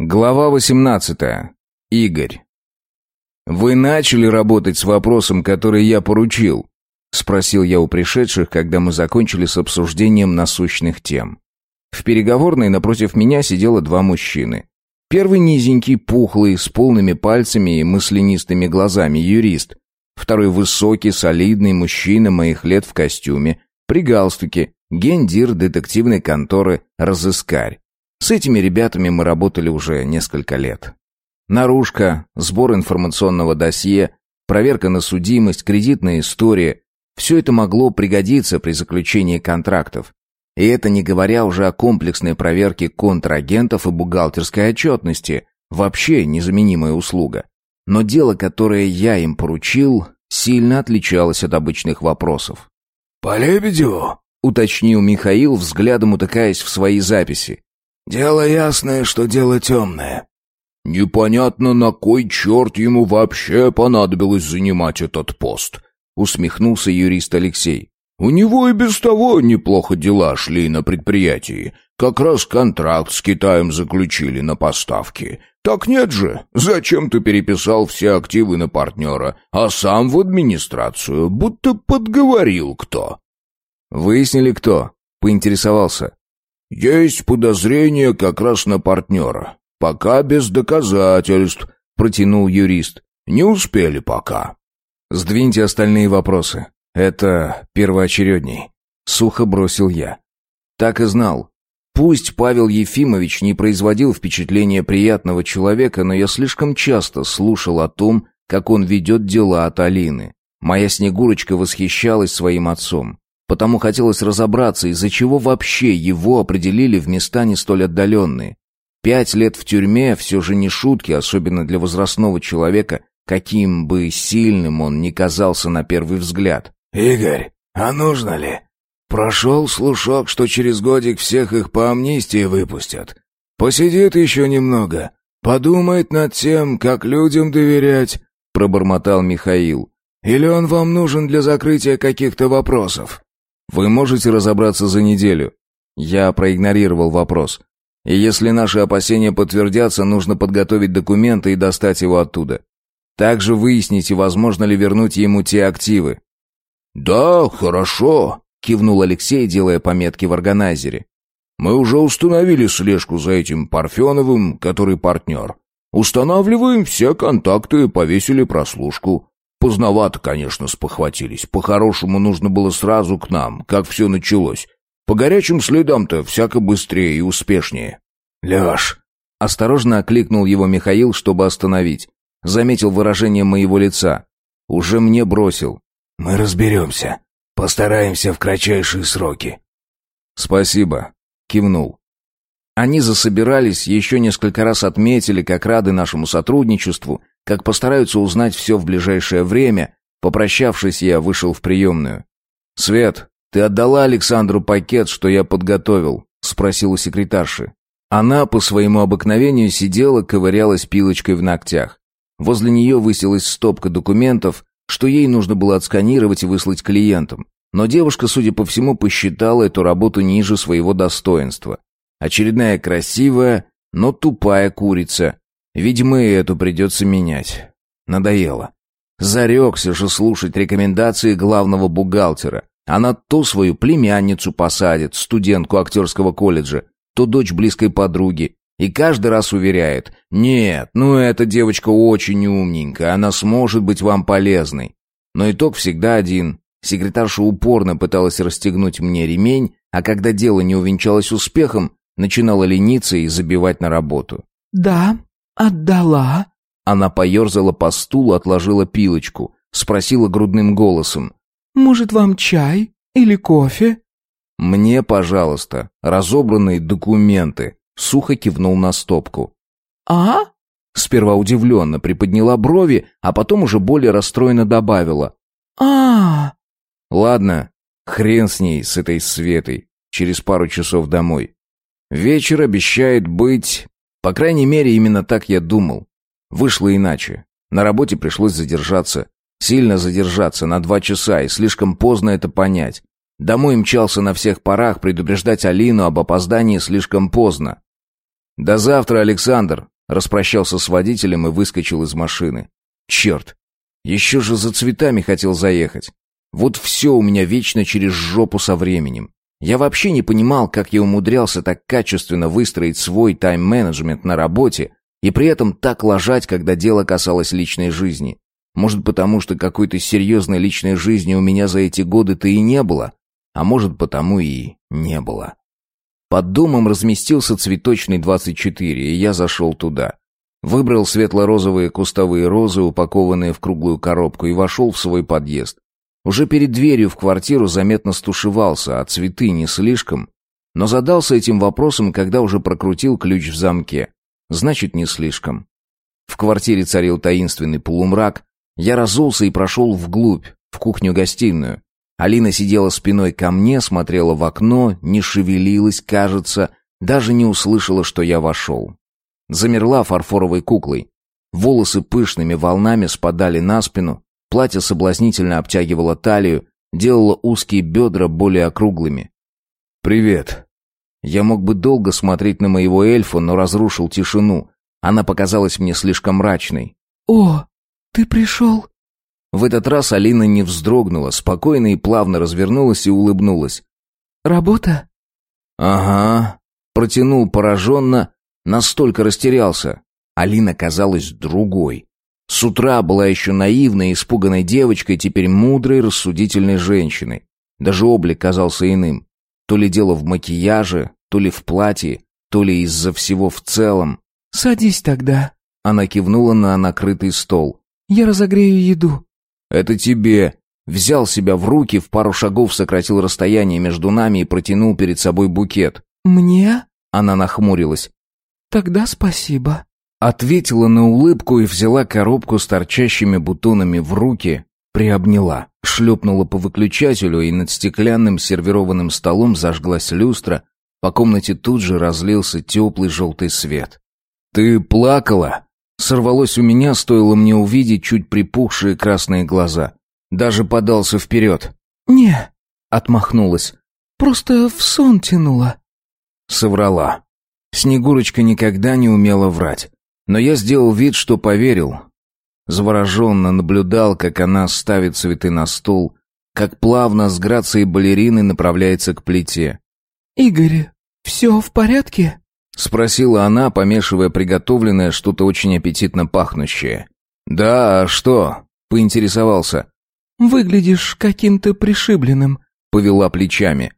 Глава 18. Игорь. Вы начали работать с вопросом, который я поручил, спросил я у пришедших, когда мы закончили с обсуждением насущных тем. В переговорной напротив меня сидело два мужчины. Первый низенький, пухлый, с полными пальцами и мысленистыми глазами юрист. Второй высокий, солидный мужчина моих лет в костюме, при галстуке, гендир детективной конторы «Разыскарь». С этими ребятами мы работали уже несколько лет. Наружка, сбор информационного досье, проверка на судимость, кредитная история – все это могло пригодиться при заключении контрактов. И это не говоря уже о комплексной проверке контрагентов и бухгалтерской отчетности, вообще незаменимая услуга. Но дело, которое я им поручил, сильно отличалось от обычных вопросов. «По Лебедеву?» — уточнил Михаил, взглядом утыкаясь в свои записи. Дело ясное, что дело темное. Непонятно, на кой черт ему вообще понадобилось занимать этот пост, усмехнулся юрист Алексей. У него и без того неплохо дела шли на предприятии. Как раз контракт с Китаем заключили на поставки. Так нет же, зачем ты переписал все активы на партнера, а сам в администрацию, будто подговорил кто? Выяснили кто? Поинтересовался. «Есть подозрение как раз на партнера. Пока без доказательств», — протянул юрист. «Не успели пока». «Сдвиньте остальные вопросы. Это первоочередней», — сухо бросил я. Так и знал. Пусть Павел Ефимович не производил впечатления приятного человека, но я слишком часто слушал о том, как он ведет дела от Алины. Моя Снегурочка восхищалась своим отцом. Потому хотелось разобраться, из-за чего вообще его определили в места не столь отдаленные. Пять лет в тюрьме все же не шутки, особенно для возрастного человека, каким бы сильным он ни казался на первый взгляд. «Игорь, а нужно ли? Прошел слушок, что через годик всех их по амнистии выпустят. Посидит еще немного, подумает над тем, как людям доверять», — пробормотал Михаил. «Или он вам нужен для закрытия каких-то вопросов?» Вы можете разобраться за неделю. Я проигнорировал вопрос. И если наши опасения подтвердятся, нужно подготовить документы и достать его оттуда. Также выясните, возможно ли вернуть ему те активы. Да, хорошо, кивнул Алексей, делая пометки в органайзере. Мы уже установили слежку за этим Парфеновым, который партнер. Устанавливаем все контакты повесили прослушку. Поздновато, конечно, спохватились. По-хорошему нужно было сразу к нам, как все началось. По горячим следам-то всяко быстрее и успешнее. Леш, осторожно окликнул его Михаил, чтобы остановить. Заметил выражение моего лица. Уже мне бросил. Мы разберемся. Постараемся в кратчайшие сроки. Спасибо, кивнул. Они засобирались, еще несколько раз отметили, как рады нашему сотрудничеству, как постараются узнать все в ближайшее время. Попрощавшись, я вышел в приемную. «Свет, ты отдала Александру пакет, что я подготовил?» — спросил у секретарши. Она по своему обыкновению сидела, ковырялась пилочкой в ногтях. Возле нее высилась стопка документов, что ей нужно было отсканировать и выслать клиентам. Но девушка, судя по всему, посчитала эту работу ниже своего достоинства. Очередная красивая, но тупая курица, Видимо, эту придется менять. Надоело. Зарекся же слушать рекомендации главного бухгалтера. Она то свою племянницу посадит, студентку актерского колледжа, то дочь близкой подруги. И каждый раз уверяет, нет, ну эта девочка очень умненькая, она сможет быть вам полезной. Но итог всегда один. Секретарша упорно пыталась расстегнуть мне ремень, а когда дело не увенчалось успехом, начинала лениться и забивать на работу. «Да, «Отдала?» Она поерзала по стулу, отложила пилочку, спросила грудным голосом. «Может, вам чай или кофе?» «Мне, пожалуйста, разобранные документы», — сухо кивнул на стопку. «А?» Сперва удивленно приподняла брови, а потом уже более расстроенно добавила. а «Ладно, хрен с ней, с этой Светой, через пару часов домой. Вечер обещает быть по крайней мере, именно так я думал. Вышло иначе. На работе пришлось задержаться. Сильно задержаться, на два часа, и слишком поздно это понять. Домой мчался на всех парах, предупреждать Алину об опоздании слишком поздно. «До завтра, Александр!» Распрощался с водителем и выскочил из машины. «Черт! Еще же за цветами хотел заехать. Вот все у меня вечно через жопу со временем. Я вообще не понимал, как я умудрялся так качественно выстроить свой тайм-менеджмент на работе и при этом так ложать, когда дело касалось личной жизни. Может, потому что какой-то серьезной личной жизни у меня за эти годы-то и не было, а может, потому и не было. Под домом разместился цветочный 24, и я зашел туда. Выбрал светло-розовые кустовые розы, упакованные в круглую коробку, и вошел в свой подъезд. Уже перед дверью в квартиру заметно стушевался, а цветы не слишком. Но задался этим вопросом, когда уже прокрутил ключ в замке. Значит, не слишком. В квартире царил таинственный полумрак. Я разулся и прошел вглубь, в кухню-гостиную. Алина сидела спиной ко мне, смотрела в окно, не шевелилась, кажется, даже не услышала, что я вошел. Замерла фарфоровой куклой. Волосы пышными волнами спадали на спину, платье соблазнительно обтягивало талию, делало узкие бедра более округлыми. «Привет». Я мог бы долго смотреть на моего эльфа, но разрушил тишину. Она показалась мне слишком мрачной. «О, ты пришел?» В этот раз Алина не вздрогнула, спокойно и плавно развернулась и улыбнулась. «Работа?» «Ага», — протянул пораженно, настолько растерялся. Алина казалась другой. С утра была еще наивной, испуганной девочкой, теперь мудрой, рассудительной женщиной. Даже облик казался иным. То ли дело в макияже, то ли в платье, то ли из-за всего в целом. «Садись тогда». Она кивнула на накрытый стол. «Я разогрею еду». «Это тебе!» Взял себя в руки, в пару шагов сократил расстояние между нами и протянул перед собой букет. «Мне?» Она нахмурилась. «Тогда спасибо». Ответила на улыбку и взяла коробку с торчащими бутонами в руки, приобняла, шлепнула по выключателю, и над стеклянным сервированным столом зажглась люстра, по комнате тут же разлился теплый желтый свет. «Ты плакала?» Сорвалось у меня, стоило мне увидеть чуть припухшие красные глаза. Даже подался вперед. «Не», — отмахнулась. «просто в сон тянула». Соврала. Снегурочка никогда не умела врать. Но я сделал вид, что поверил. Завороженно наблюдал, как она ставит цветы на стол, как плавно с грацией балерины направляется к плите. «Игорь, все в порядке?» Спросила она, помешивая приготовленное что-то очень аппетитно пахнущее. «Да, а что?» — поинтересовался. «Выглядишь каким-то пришибленным», — повела плечами.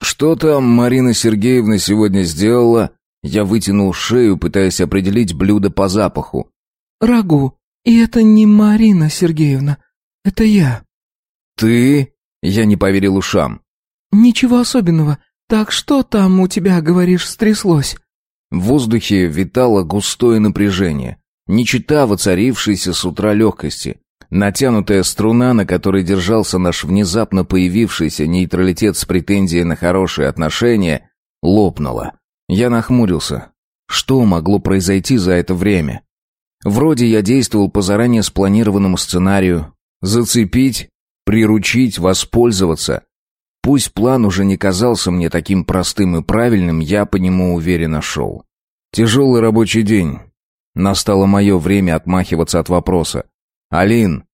«Что там Марина Сергеевна сегодня сделала?» Я вытянул шею, пытаясь определить блюдо по запаху. «Рагу. И это не Марина Сергеевна. Это я». «Ты?» Я не поверил ушам. «Ничего особенного. «Так что там у тебя, говоришь, стряслось?» В воздухе витало густое напряжение, не чита воцарившейся с утра легкости. Натянутая струна, на которой держался наш внезапно появившийся нейтралитет с претензией на хорошие отношения, лопнула. Я нахмурился. Что могло произойти за это время? Вроде я действовал по заранее спланированному сценарию. Зацепить, приручить, воспользоваться. Пусть план уже не казался мне таким простым и правильным, я по нему уверенно шел. Тяжелый рабочий день. Настало мое время отмахиваться от вопроса. «Алин!»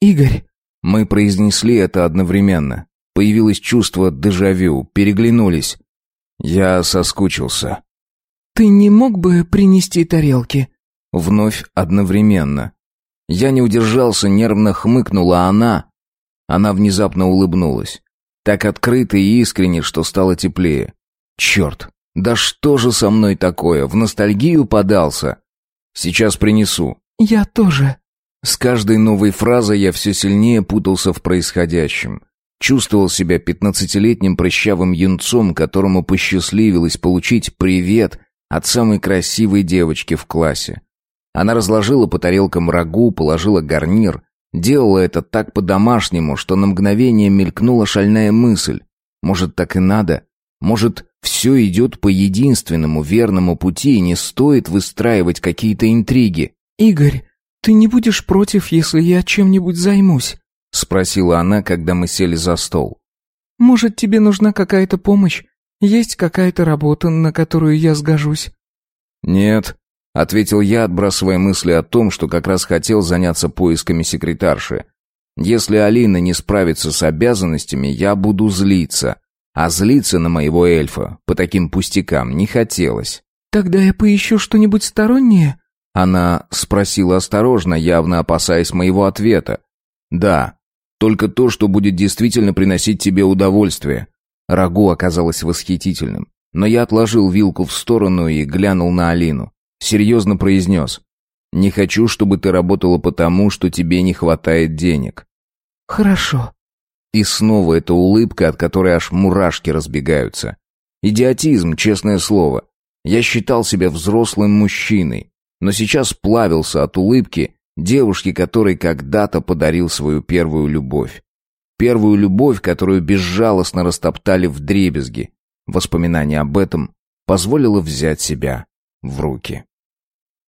«Игорь!» Мы произнесли это одновременно. Появилось чувство дежавю, переглянулись. Я соскучился. «Ты не мог бы принести тарелки?» Вновь одновременно. Я не удержался, нервно хмыкнула она. Она внезапно улыбнулась. Так открыто и искренне, что стало теплее. Черт, да что же со мной такое? В ностальгию подался. Сейчас принесу. Я тоже. С каждой новой фразой я все сильнее путался в происходящем. Чувствовал себя пятнадцатилетним прыщавым юнцом, которому посчастливилось получить привет от самой красивой девочки в классе. Она разложила по тарелкам рагу, положила гарнир, Делала это так по-домашнему, что на мгновение мелькнула шальная мысль. Может, так и надо? Может, все идет по единственному верному пути и не стоит выстраивать какие-то интриги? «Игорь, ты не будешь против, если я чем-нибудь займусь?» — спросила она, когда мы сели за стол. «Может, тебе нужна какая-то помощь? Есть какая-то работа, на которую я сгожусь?» «Нет», — ответил я, отбрасывая мысли о том, что как раз хотел заняться поисками секретарши. «Если Алина не справится с обязанностями, я буду злиться. А злиться на моего эльфа по таким пустякам не хотелось». «Тогда я поищу что-нибудь стороннее?» Она спросила осторожно, явно опасаясь моего ответа. «Да, только то, что будет действительно приносить тебе удовольствие». Рагу оказалось восхитительным, но я отложил вилку в сторону и глянул на Алину. Серьезно произнес. «Не хочу, чтобы ты работала потому, что тебе не хватает денег». «Хорошо». И снова эта улыбка, от которой аж мурашки разбегаются. Идиотизм, честное слово. Я считал себя взрослым мужчиной, но сейчас плавился от улыбки девушки, которой когда-то подарил свою первую любовь. Первую любовь, которую безжалостно растоптали в дребезги. Воспоминание об этом позволило взять себя в руки.